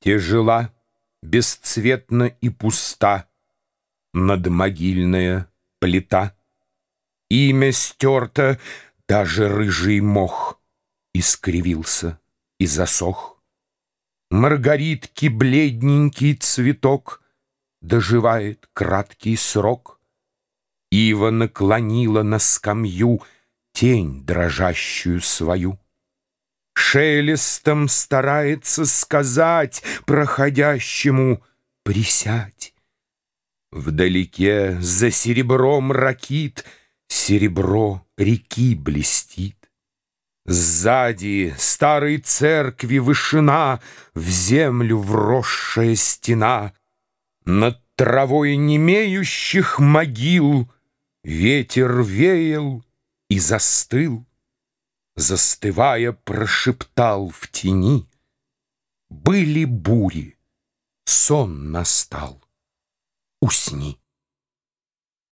Тяжела, бесцветна и пуста Надмогильная плита. Имя стерто, даже рыжий мох Искривился и засох. Маргаритки бледненький цветок Доживает краткий срок. Ива наклонила на скамью Тень дрожащую свою. Шелестом старается сказать Проходящему «Присядь». Вдалеке за серебром ракит Серебро реки блестит. Сзади старой церкви вышина, В землю вросшая стена. Над травой немеющих могил Ветер веял и застыл. Застывая, прошептал в тени. Были бури, сон настал. Усни.